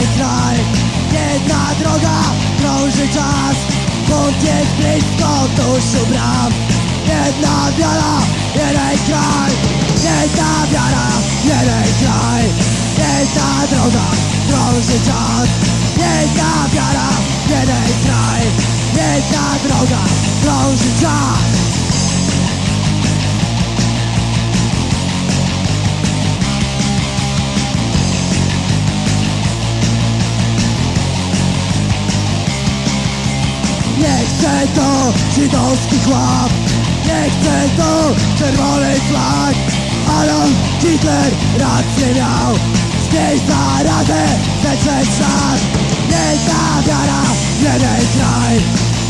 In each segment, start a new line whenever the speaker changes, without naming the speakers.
ten kraj. Jedna droga krąży czas. Bunt jest blisko tuż u bram. Jedna wiara, jeden kraj. Jedna wiara, jeden kraj. Jedna droga krąży czas. Jedna wiara, jeden kraj. Jedna droga krąży czas. Nie chcę to żydowski chłop. Nie chcę to czerwony flag Adolf Hitler rację miał. Znieść zarazę zetrzeć szat Jedna wiara, jeden kraj.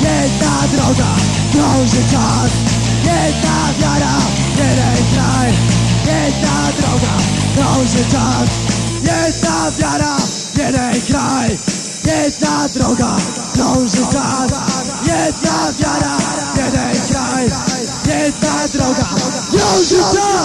Jedna droga, krąży czas. Jedna wiara, jeden kraj. Jedna droga, krąży czas. Jedna wiara, jeden kraj. Jedna droga, krąży czas Jedna wiara, jeden kraj, jedna droga. Już życia!